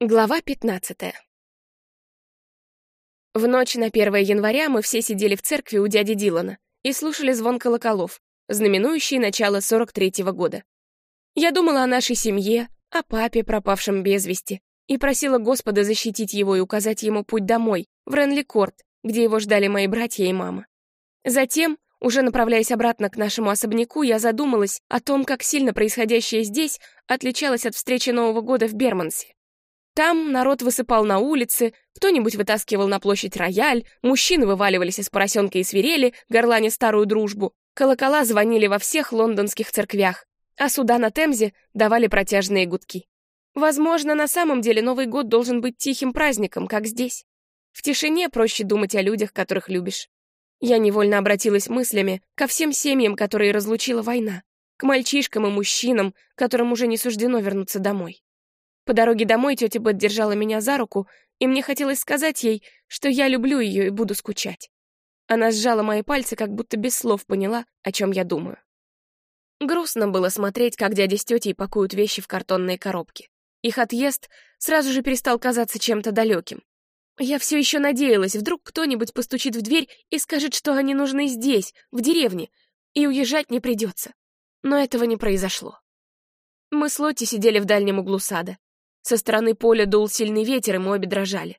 Глава 15 В ночь на 1 января мы все сидели в церкви у дяди Дилана и слушали звон колоколов, знаменующий начало 43-го года. Я думала о нашей семье, о папе, пропавшем без вести, и просила Господа защитить его и указать ему путь домой, в Ренли-Корт, где его ждали мои братья и мама. Затем, уже направляясь обратно к нашему особняку, я задумалась о том, как сильно происходящее здесь отличалось от встречи Нового года в Бермансе. Там народ высыпал на улицы, кто-нибудь вытаскивал на площадь рояль, мужчины вываливались из поросенка и свирели, горланя старую дружбу, колокола звонили во всех лондонских церквях, а суда на Темзе давали протяжные гудки. Возможно, на самом деле Новый год должен быть тихим праздником, как здесь. В тишине проще думать о людях, которых любишь. Я невольно обратилась мыслями ко всем семьям, которые разлучила война, к мальчишкам и мужчинам, которым уже не суждено вернуться домой. По дороге домой тетя Бет держала меня за руку, и мне хотелось сказать ей, что я люблю ее и буду скучать. Она сжала мои пальцы, как будто без слов поняла, о чем я думаю. Грустно было смотреть, как дядя с тетей пакуют вещи в картонные коробки. Их отъезд сразу же перестал казаться чем-то далеким. Я все еще надеялась, вдруг кто-нибудь постучит в дверь и скажет, что они нужны здесь, в деревне, и уезжать не придется. Но этого не произошло. Мы с Лотти сидели в дальнем углу сада. Со стороны поля дул сильный ветер, и мы обе дрожали.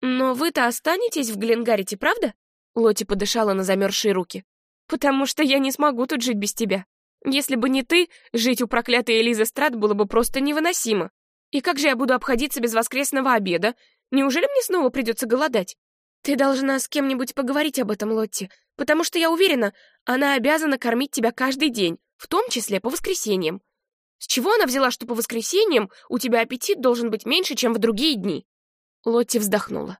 «Но вы-то останетесь в Гленгарите, правда?» Лоти подышала на замерзшие руки. «Потому что я не смогу тут жить без тебя. Если бы не ты, жить у проклятой Элизы Страт было бы просто невыносимо. И как же я буду обходиться без воскресного обеда? Неужели мне снова придется голодать? Ты должна с кем-нибудь поговорить об этом, Лотти, потому что я уверена, она обязана кормить тебя каждый день, в том числе по воскресеньям. С чего она взяла, что по воскресеньям у тебя аппетит должен быть меньше, чем в другие дни?» Лотти вздохнула.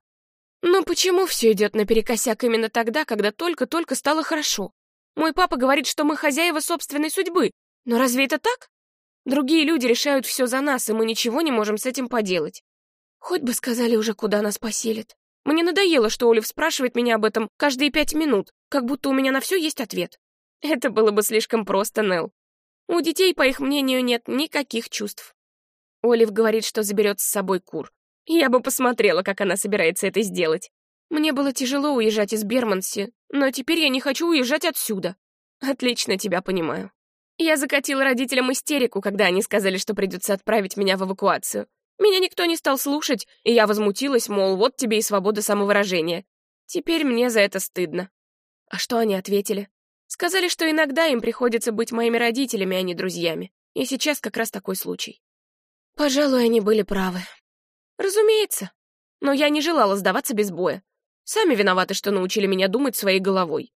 «Но почему все идет наперекосяк именно тогда, когда только-только стало хорошо? Мой папа говорит, что мы хозяева собственной судьбы, но разве это так? Другие люди решают все за нас, и мы ничего не можем с этим поделать. Хоть бы сказали уже, куда нас поселят. Мне надоело, что Олив спрашивает меня об этом каждые пять минут, как будто у меня на все есть ответ. Это было бы слишком просто, Нелл. У детей, по их мнению, нет никаких чувств. Олив говорит, что заберет с собой кур. Я бы посмотрела, как она собирается это сделать. Мне было тяжело уезжать из Берманси, но теперь я не хочу уезжать отсюда. Отлично тебя понимаю. Я закатила родителям истерику, когда они сказали, что придется отправить меня в эвакуацию. Меня никто не стал слушать, и я возмутилась, мол, вот тебе и свобода самовыражения. Теперь мне за это стыдно. А что они ответили? Сказали, что иногда им приходится быть моими родителями, а не друзьями. И сейчас как раз такой случай. Пожалуй, они были правы. Разумеется. Но я не желала сдаваться без боя. Сами виноваты, что научили меня думать своей головой.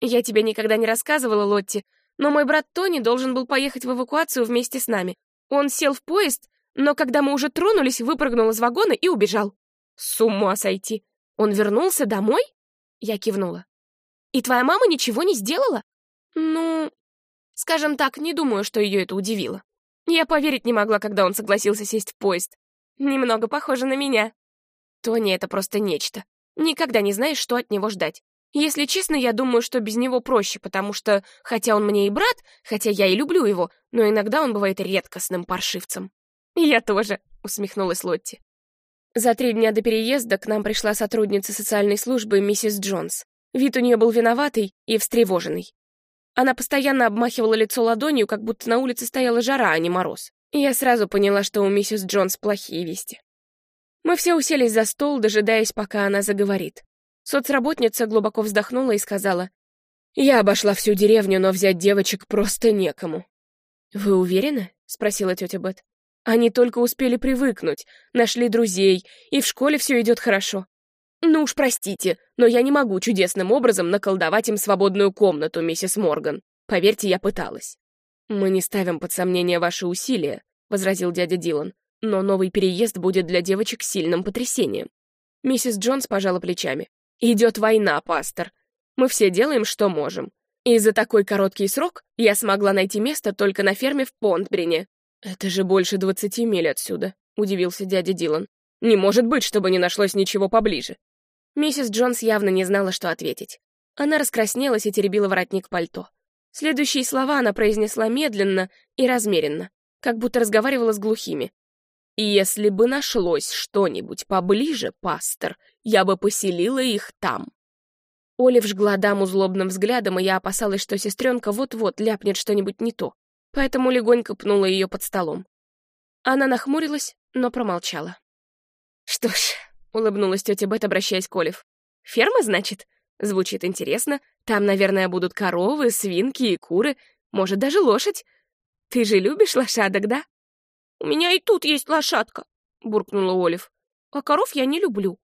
Я тебе никогда не рассказывала, Лотти, но мой брат Тони должен был поехать в эвакуацию вместе с нами. Он сел в поезд, но когда мы уже тронулись, выпрыгнул из вагона и убежал. С ума сойти. Он вернулся домой? Я кивнула. И твоя мама ничего не сделала? Ну, скажем так, не думаю, что ее это удивило. Я поверить не могла, когда он согласился сесть в поезд. Немного похоже на меня. Тони — это просто нечто. Никогда не знаешь, что от него ждать. Если честно, я думаю, что без него проще, потому что, хотя он мне и брат, хотя я и люблю его, но иногда он бывает редкостным паршивцем. «Я тоже», — усмехнулась Лотти. За три дня до переезда к нам пришла сотрудница социальной службы миссис Джонс. Вид у нее был виноватый и встревоженный. Она постоянно обмахивала лицо ладонью, как будто на улице стояла жара, а не мороз. И я сразу поняла, что у миссис Джонс плохие вести. Мы все уселись за стол, дожидаясь, пока она заговорит. Соцработница глубоко вздохнула и сказала, «Я обошла всю деревню, но взять девочек просто некому». «Вы уверены?» — спросила тетя Бет. «Они только успели привыкнуть, нашли друзей, и в школе все идет хорошо. «Ну уж простите, но я не могу чудесным образом наколдовать им свободную комнату, миссис Морган. Поверьте, я пыталась». «Мы не ставим под сомнение ваши усилия», — возразил дядя Дилан. «Но новый переезд будет для девочек сильным потрясением». Миссис Джонс пожала плечами. «Идет война, пастор. Мы все делаем, что можем. И за такой короткий срок я смогла найти место только на ферме в Понтбрине». «Это же больше двадцати миль отсюда», — удивился дядя Дилан. «Не может быть, чтобы не нашлось ничего поближе». Миссис Джонс явно не знала, что ответить. Она раскраснелась и теребила воротник пальто. Следующие слова она произнесла медленно и размеренно, как будто разговаривала с глухими. Если бы нашлось что-нибудь поближе, пастор, я бы поселила их там. Олив жгла даму злобным взглядом, и я опасалась, что сестренка вот-вот ляпнет что-нибудь не то, поэтому легонько пнула ее под столом. Она нахмурилась, но промолчала. «Что ж», — улыбнулась тетя Бет, обращаясь к Олив. «Ферма, значит? Звучит интересно. Там, наверное, будут коровы, свинки и куры, может, даже лошадь. Ты же любишь лошадок, да?» «У меня и тут есть лошадка», — буркнула Олив. «А коров я не люблю».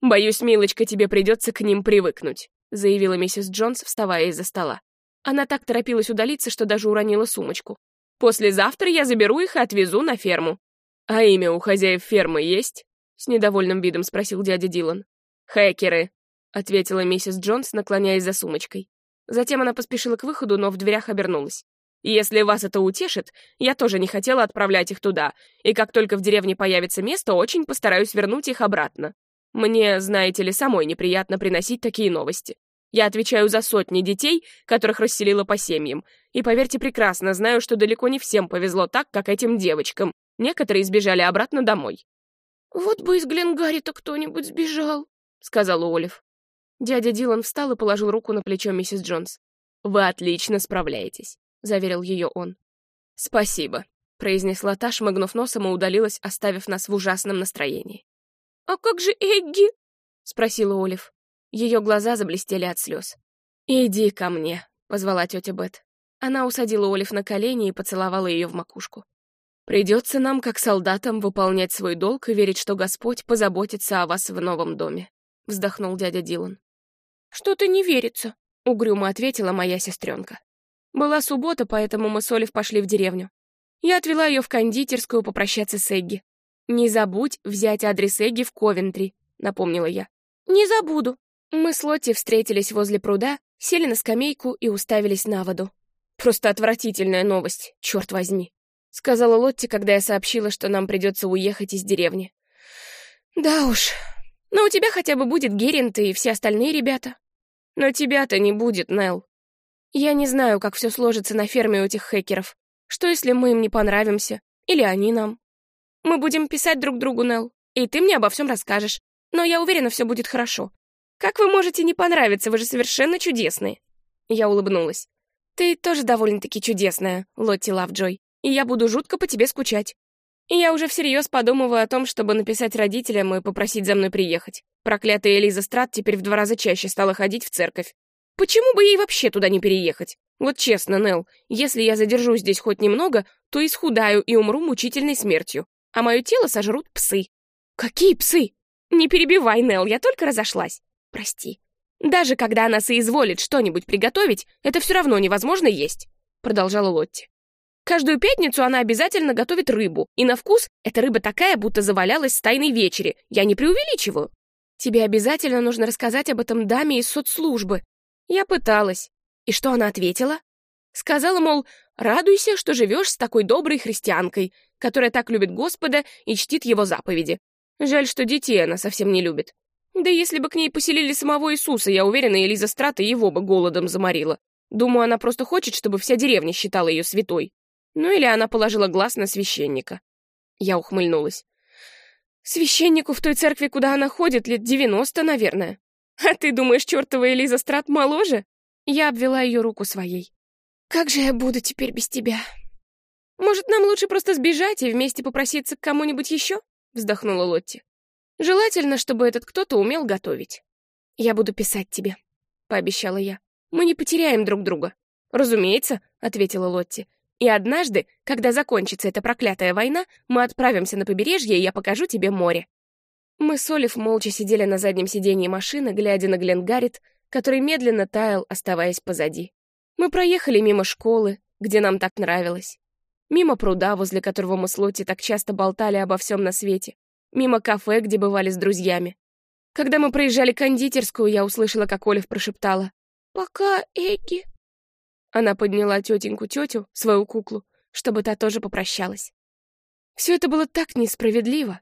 «Боюсь, милочка, тебе придется к ним привыкнуть», — заявила миссис Джонс, вставая из-за стола. Она так торопилась удалиться, что даже уронила сумочку. «Послезавтра я заберу их и отвезу на ферму». «А имя у хозяев фермы есть?» — с недовольным видом спросил дядя Дилан. «Хэкеры», — ответила миссис Джонс, наклоняясь за сумочкой. Затем она поспешила к выходу, но в дверях обернулась. «Если вас это утешит, я тоже не хотела отправлять их туда, и как только в деревне появится место, очень постараюсь вернуть их обратно. Мне, знаете ли, самой неприятно приносить такие новости. Я отвечаю за сотни детей, которых расселила по семьям, и, поверьте, прекрасно знаю, что далеко не всем повезло так, как этим девочкам. Некоторые сбежали обратно домой. «Вот бы из Гленгарри-то кто-нибудь сбежал», — сказала Олив. Дядя Дилан встал и положил руку на плечо миссис Джонс. «Вы отлично справляетесь», — заверил ее он. «Спасибо», — произнесла та, шмыгнув носом и удалилась, оставив нас в ужасном настроении. «А как же Эгги?» — спросила Олив. Ее глаза заблестели от слез. «Иди ко мне», — позвала тетя Бет. Она усадила Олив на колени и поцеловала ее в макушку. «Придется нам, как солдатам, выполнять свой долг и верить, что Господь позаботится о вас в новом доме», — вздохнул дядя Дилан. «Что-то не верится», — угрюмо ответила моя сестренка. Была суббота, поэтому мы с Олив пошли в деревню. Я отвела ее в кондитерскую попрощаться с Эгги. «Не забудь взять адрес Эгги в Ковентри», — напомнила я. «Не забуду». Мы с Лотти встретились возле пруда, сели на скамейку и уставились на воду. «Просто отвратительная новость, черт возьми», — сказала Лотти, когда я сообщила, что нам придется уехать из деревни. «Да уж. Но у тебя хотя бы будет Геринт и все остальные ребята. Но тебя-то не будет, Нелл. Я не знаю, как все сложится на ферме у этих хакеров. Что, если мы им не понравимся? Или они нам?» Мы будем писать друг другу, Нелл, и ты мне обо всем расскажешь. Но я уверена, все будет хорошо. Как вы можете не понравиться? Вы же совершенно чудесные. Я улыбнулась. Ты тоже довольно-таки чудесная, Лотти Лавджой, и я буду жутко по тебе скучать. И я уже всерьез подумываю о том, чтобы написать родителям и попросить за мной приехать. Проклятая Элиза Страт теперь в два раза чаще стала ходить в церковь. Почему бы ей вообще туда не переехать? Вот честно, Нелл, если я задержусь здесь хоть немного, то исхудаю и умру мучительной смертью а мое тело сожрут псы. Какие псы? Не перебивай, Нел, я только разошлась. Прости. Даже когда она соизволит что-нибудь приготовить, это все равно невозможно есть, продолжала Лотти. Каждую пятницу она обязательно готовит рыбу, и на вкус эта рыба такая, будто завалялась с тайной вечери. Я не преувеличиваю. Тебе обязательно нужно рассказать об этом даме из соцслужбы. Я пыталась. И что она ответила? Сказала, мол, радуйся, что живешь с такой доброй христианкой, которая так любит Господа и чтит его заповеди. Жаль, что детей она совсем не любит. Да если бы к ней поселили самого Иисуса, я уверена, Элиза Страта его бы голодом заморила. Думаю, она просто хочет, чтобы вся деревня считала ее святой. Ну или она положила глаз на священника. Я ухмыльнулась. Священнику в той церкви, куда она ходит, лет девяносто, наверное. А ты думаешь, чертова Элиза Страт моложе? Я обвела ее руку своей. Как же я буду теперь без тебя? Может, нам лучше просто сбежать и вместе попроситься к кому-нибудь еще? Вздохнула Лотти. Желательно, чтобы этот кто-то умел готовить. Я буду писать тебе, пообещала я. Мы не потеряем друг друга. Разумеется, ответила Лотти. И однажды, когда закончится эта проклятая война, мы отправимся на побережье, и я покажу тебе море. Мы с Олив молча сидели на заднем сиденье машины, глядя на Гленгарит, который медленно таял, оставаясь позади. Мы проехали мимо школы, где нам так нравилось. Мимо пруда, возле которого мы с Лотти так часто болтали обо всем на свете. Мимо кафе, где бывали с друзьями. Когда мы проезжали кондитерскую, я услышала, как Олив прошептала «Пока, Эгги». Она подняла тетеньку-тетю, свою куклу, чтобы та тоже попрощалась. Все это было так несправедливо.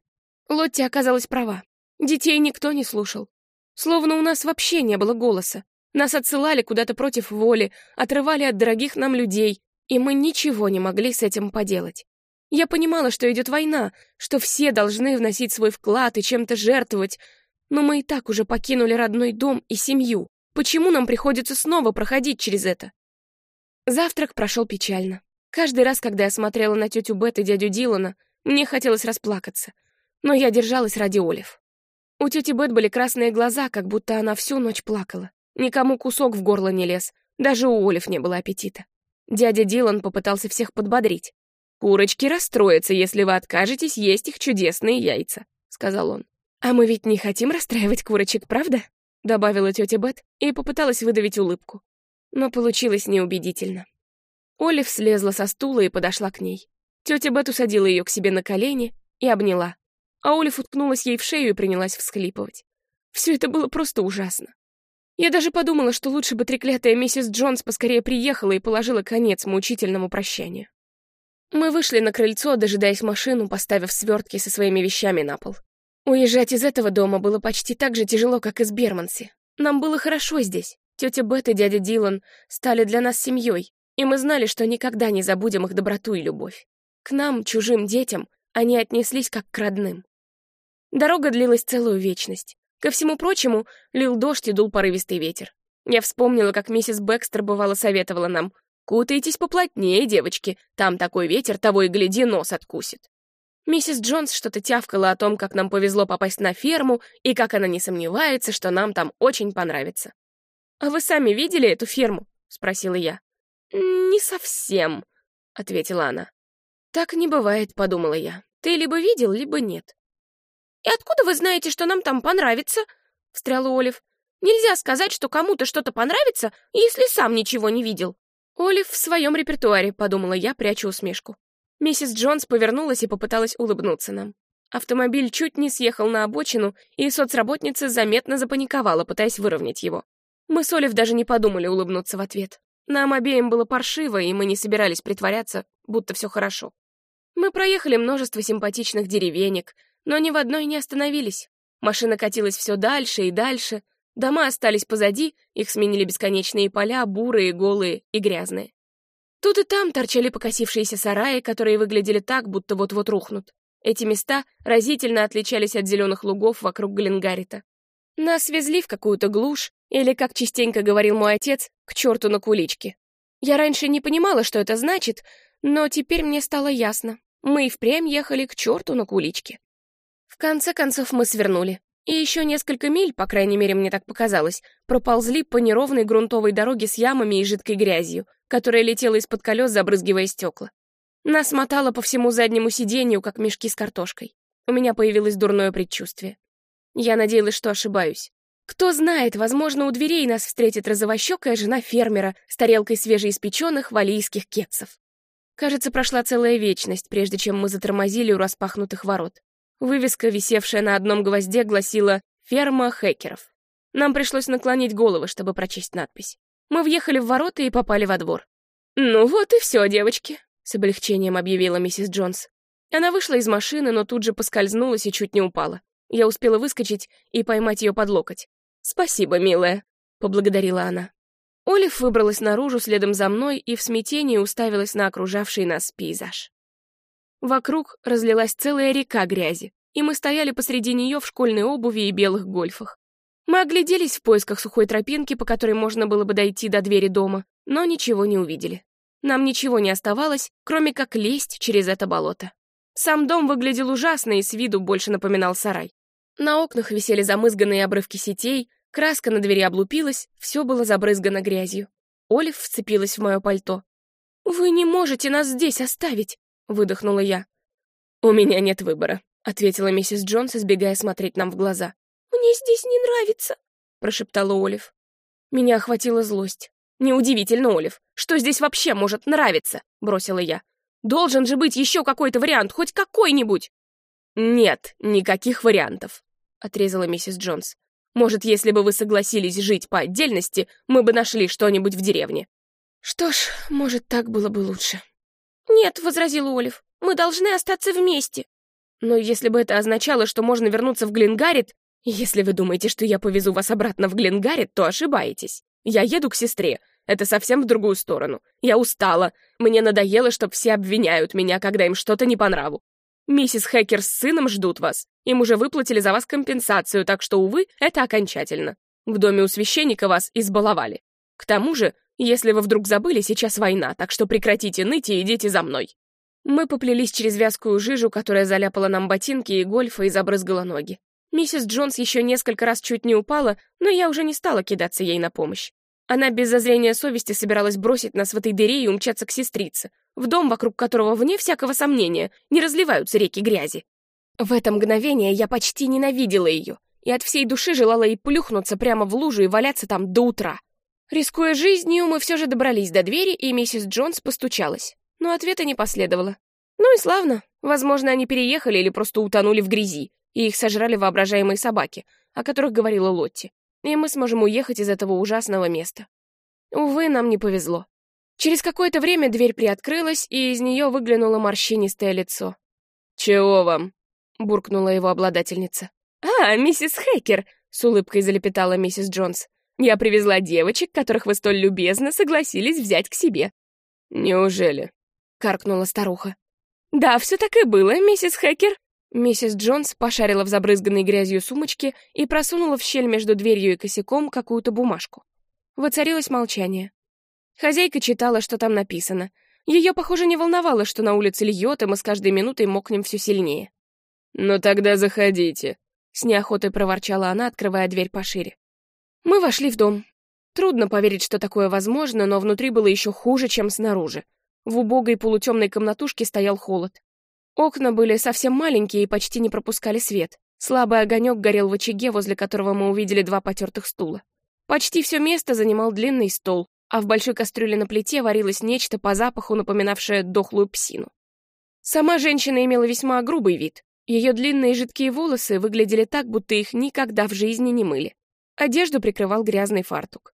Лотти оказалась права. Детей никто не слушал. Словно у нас вообще не было голоса. Нас отсылали куда-то против воли, отрывали от дорогих нам людей, и мы ничего не могли с этим поделать. Я понимала, что идет война, что все должны вносить свой вклад и чем-то жертвовать, но мы и так уже покинули родной дом и семью. Почему нам приходится снова проходить через это? Завтрак прошел печально. Каждый раз, когда я смотрела на тетю Бет и дядю Дилана, мне хотелось расплакаться. Но я держалась ради Олив. У тети Бет были красные глаза, как будто она всю ночь плакала. Никому кусок в горло не лез, даже у Олив не было аппетита. Дядя Дилан попытался всех подбодрить. «Курочки расстроятся, если вы откажетесь есть их чудесные яйца», — сказал он. «А мы ведь не хотим расстраивать курочек, правда?» — добавила тетя Бет и попыталась выдавить улыбку. Но получилось неубедительно. Олив слезла со стула и подошла к ней. Тетя Бет усадила ее к себе на колени и обняла. А Олив уткнулась ей в шею и принялась всхлипывать. Все это было просто ужасно. Я даже подумала, что лучше бы треклятая миссис Джонс поскорее приехала и положила конец мучительному прощанию. Мы вышли на крыльцо, дожидаясь машину, поставив свертки со своими вещами на пол. Уезжать из этого дома было почти так же тяжело, как из Берманси. Нам было хорошо здесь. Тетя Бет и дядя Дилан стали для нас семьей, и мы знали, что никогда не забудем их доброту и любовь. К нам, чужим детям, они отнеслись как к родным. Дорога длилась целую вечность. Ко всему прочему, лил дождь и дул порывистый ветер. Я вспомнила, как миссис Бэкстер бывало советовала нам. «Кутайтесь поплотнее, девочки, там такой ветер, того и гляди, нос откусит». Миссис Джонс что-то тявкала о том, как нам повезло попасть на ферму и как она не сомневается, что нам там очень понравится. «А вы сами видели эту ферму?» — спросила я. «Не совсем», — ответила она. «Так не бывает», — подумала я. «Ты либо видел, либо нет». «И откуда вы знаете, что нам там понравится?» — встрял Олив. «Нельзя сказать, что кому-то что-то понравится, если сам ничего не видел». «Олив в своем репертуаре», — подумала я, пряча усмешку. Миссис Джонс повернулась и попыталась улыбнуться нам. Автомобиль чуть не съехал на обочину, и соцработница заметно запаниковала, пытаясь выровнять его. Мы с Олив даже не подумали улыбнуться в ответ. Нам обеим было паршиво, и мы не собирались притворяться, будто все хорошо. Мы проехали множество симпатичных деревенек, но ни в одной не остановились. Машина катилась все дальше и дальше. Дома остались позади, их сменили бесконечные поля, бурые, голые и грязные. Тут и там торчали покосившиеся сараи, которые выглядели так, будто вот-вот рухнут. Эти места разительно отличались от зеленых лугов вокруг Гленгарита. Нас везли в какую-то глушь, или, как частенько говорил мой отец, к черту на куличке. Я раньше не понимала, что это значит, но теперь мне стало ясно. Мы и впрямь ехали к черту на куличке. В конце концов мы свернули. И еще несколько миль, по крайней мере, мне так показалось, проползли по неровной грунтовой дороге с ямами и жидкой грязью, которая летела из-под колес, забрызгивая стекла. Нас мотало по всему заднему сиденью, как мешки с картошкой. У меня появилось дурное предчувствие. Я надеялась, что ошибаюсь. Кто знает, возможно, у дверей нас встретит розовощекая жена фермера с тарелкой свежеиспеченных валийских кексов. Кажется, прошла целая вечность, прежде чем мы затормозили у распахнутых ворот. Вывеска, висевшая на одном гвозде, гласила «Ферма хакеров». Нам пришлось наклонить головы, чтобы прочесть надпись. Мы въехали в ворота и попали во двор. «Ну вот и все, девочки», — с облегчением объявила миссис Джонс. Она вышла из машины, но тут же поскользнулась и чуть не упала. Я успела выскочить и поймать ее под локоть. «Спасибо, милая», — поблагодарила она. Олив выбралась наружу следом за мной и в смятении уставилась на окружавший нас пейзаж. Вокруг разлилась целая река грязи, и мы стояли посреди нее в школьной обуви и белых гольфах. Мы огляделись в поисках сухой тропинки, по которой можно было бы дойти до двери дома, но ничего не увидели. Нам ничего не оставалось, кроме как лезть через это болото. Сам дом выглядел ужасно и с виду больше напоминал сарай. На окнах висели замызганные обрывки сетей, краска на двери облупилась, все было забрызгано грязью. Олив вцепилась в мое пальто. «Вы не можете нас здесь оставить!» — выдохнула я. «У меня нет выбора», — ответила миссис Джонс, избегая смотреть нам в глаза. «Мне здесь не нравится», — прошептала Олив. Меня охватила злость. «Неудивительно, Олив. Что здесь вообще может нравиться?» — бросила я. «Должен же быть еще какой-то вариант, хоть какой-нибудь!» «Нет, никаких вариантов», — отрезала миссис Джонс. «Может, если бы вы согласились жить по отдельности, мы бы нашли что-нибудь в деревне». «Что ж, может, так было бы лучше», «Нет», — возразил Олив, — «мы должны остаться вместе». «Но если бы это означало, что можно вернуться в Гленгарит, если вы думаете, что я повезу вас обратно в Гленгарит, то ошибаетесь. Я еду к сестре. Это совсем в другую сторону. Я устала. Мне надоело, что все обвиняют меня, когда им что-то не по нраву. Миссис Хэкер с сыном ждут вас. Им уже выплатили за вас компенсацию, так что, увы, это окончательно. В доме у священника вас избаловали. К тому же, если вы вдруг забыли, сейчас война, так что прекратите ныть и идите за мной. Мы поплелись через вязкую жижу, которая заляпала нам ботинки и гольфа и забрызгала ноги. Миссис Джонс еще несколько раз чуть не упала, но я уже не стала кидаться ей на помощь. Она без зазрения совести собиралась бросить нас в этой дыре и умчаться к сестрице, в дом, вокруг которого, вне всякого сомнения, не разливаются реки грязи. В это мгновение я почти ненавидела ее и от всей души желала ей плюхнуться прямо в лужу и валяться там до утра. Рискуя жизнью, мы все же добрались до двери, и миссис Джонс постучалась но ответа не последовало. Ну и славно. Возможно, они переехали или просто утонули в грязи, и их сожрали воображаемые собаки, о которых говорила Лотти. И мы сможем уехать из этого ужасного места. Увы, нам не повезло. Через какое-то время дверь приоткрылась, и из нее выглянуло морщинистое лицо. «Чего вам?» — буркнула его обладательница. «А, миссис Хейкер!» — с улыбкой залепетала миссис Джонс. «Я привезла девочек, которых вы столь любезно согласились взять к себе». «Неужели?» каркнула старуха. «Да, все так и было, миссис Хэкер». Миссис Джонс пошарила в забрызганной грязью сумочке и просунула в щель между дверью и косяком какую-то бумажку. Воцарилось молчание. Хозяйка читала, что там написано. Ее, похоже, не волновало, что на улице льет, и мы с каждой минутой мокнем все сильнее. «Ну тогда заходите», — с неохотой проворчала она, открывая дверь пошире. Мы вошли в дом. Трудно поверить, что такое возможно, но внутри было еще хуже, чем снаружи. В убогой полутемной комнатушке стоял холод. Окна были совсем маленькие и почти не пропускали свет. Слабый огонек горел в очаге, возле которого мы увидели два потертых стула. Почти все место занимал длинный стол, а в большой кастрюле на плите варилось нечто по запаху, напоминавшее дохлую псину. Сама женщина имела весьма грубый вид. Ее длинные жидкие волосы выглядели так, будто их никогда в жизни не мыли. Одежду прикрывал грязный фартук.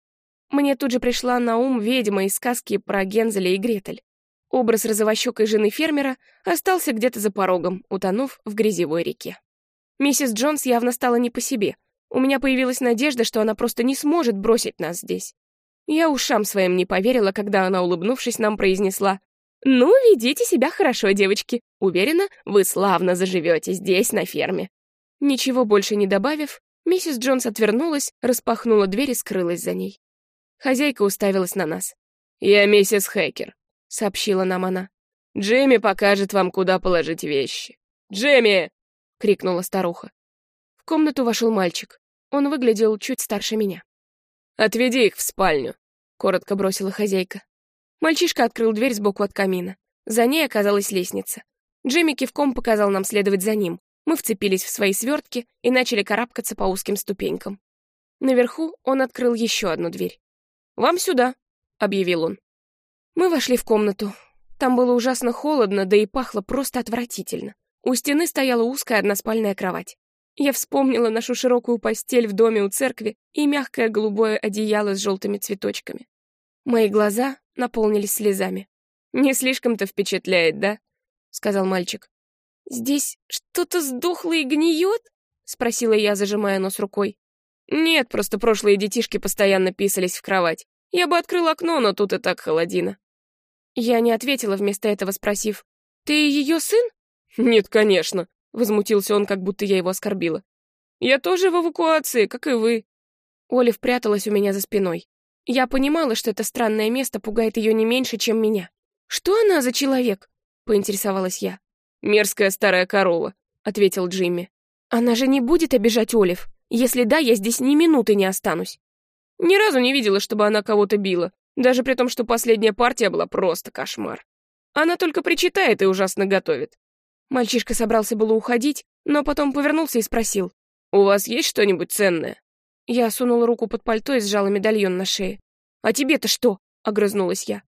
Мне тут же пришла на ум ведьма из сказки про Гензеля и Гретель. Образ розовощекой жены фермера остался где-то за порогом, утонув в грязевой реке. Миссис Джонс явно стала не по себе. У меня появилась надежда, что она просто не сможет бросить нас здесь. Я ушам своим не поверила, когда она, улыбнувшись, нам произнесла «Ну, ведите себя хорошо, девочки. Уверена, вы славно заживете здесь, на ферме». Ничего больше не добавив, миссис Джонс отвернулась, распахнула дверь и скрылась за ней. Хозяйка уставилась на нас. «Я миссис Хэкер. — сообщила нам она. «Джимми покажет вам, куда положить вещи». «Джимми!» — крикнула старуха. В комнату вошел мальчик. Он выглядел чуть старше меня. «Отведи их в спальню», — коротко бросила хозяйка. Мальчишка открыл дверь сбоку от камина. За ней оказалась лестница. Джимми кивком показал нам следовать за ним. Мы вцепились в свои свертки и начали карабкаться по узким ступенькам. Наверху он открыл еще одну дверь. «Вам сюда», — объявил он. Мы вошли в комнату. Там было ужасно холодно, да и пахло просто отвратительно. У стены стояла узкая односпальная кровать. Я вспомнила нашу широкую постель в доме у церкви и мягкое голубое одеяло с желтыми цветочками. Мои глаза наполнились слезами. «Не слишком-то впечатляет, да?» — сказал мальчик. «Здесь что-то сдохло и гниет?» — спросила я, зажимая нос рукой. «Нет, просто прошлые детишки постоянно писались в кровать. Я бы открыл окно, но тут и так холодина». Я не ответила, вместо этого спросив, «Ты ее сын?» «Нет, конечно», — возмутился он, как будто я его оскорбила. «Я тоже в эвакуации, как и вы». Олив пряталась у меня за спиной. Я понимала, что это странное место пугает ее не меньше, чем меня. «Что она за человек?» — поинтересовалась я. «Мерзкая старая корова», — ответил Джимми. «Она же не будет обижать Олив. Если да, я здесь ни минуты не останусь». Ни разу не видела, чтобы она кого-то била. Даже при том, что последняя партия была просто кошмар. Она только причитает и ужасно готовит. Мальчишка собрался было уходить, но потом повернулся и спросил. «У вас есть что-нибудь ценное?» Я сунула руку под пальто и сжала медальон на шее. «А тебе-то что?» — огрызнулась я.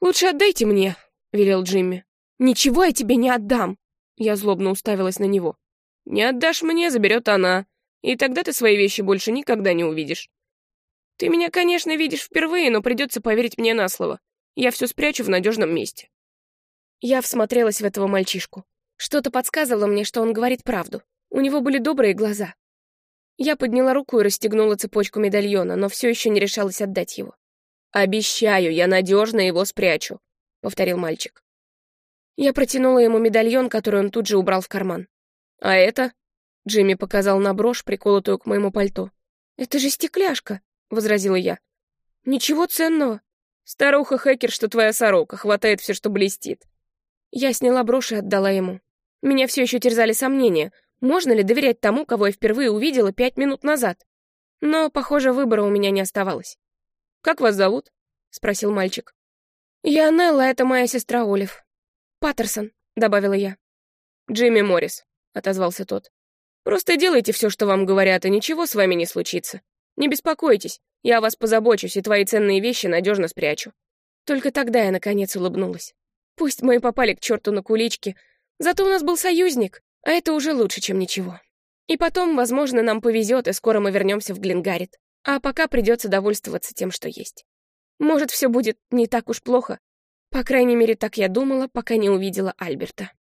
«Лучше отдайте мне», — велел Джимми. «Ничего я тебе не отдам!» Я злобно уставилась на него. «Не отдашь мне, заберет она. И тогда ты свои вещи больше никогда не увидишь. Ты меня, конечно, видишь впервые, но придется поверить мне на слово. Я все спрячу в надежном месте. Я всмотрелась в этого мальчишку. Что-то подсказывало мне, что он говорит правду. У него были добрые глаза. Я подняла руку и расстегнула цепочку медальона, но все еще не решалась отдать его. «Обещаю, я надежно его спрячу», — повторил мальчик. Я протянула ему медальон, который он тут же убрал в карман. «А это?» — Джимми показал на брошь, приколотую к моему пальто. «Это же стекляшка», — возразила я. «Ничего ценного. Старуха-хакер, что твоя сорока, хватает все, что блестит». Я сняла брошь и отдала ему. Меня все еще терзали сомнения, можно ли доверять тому, кого я впервые увидела пять минут назад. Но, похоже, выбора у меня не оставалось. «Как вас зовут?» — спросил мальчик. «Я Нелла, это моя сестра Олив». «Паттерсон», — добавила я. «Джимми Моррис», — отозвался тот. «Просто делайте все, что вам говорят, и ничего с вами не случится. Не беспокойтесь, я о вас позабочусь, и твои ценные вещи надежно спрячу». Только тогда я, наконец, улыбнулась. Пусть мы и попали к черту на кулички, зато у нас был союзник, а это уже лучше, чем ничего. И потом, возможно, нам повезет, и скоро мы вернемся в Глингарит. А пока придется довольствоваться тем, что есть. Может, все будет не так уж плохо. По крайней мере, так я думала, пока не увидела Альберта.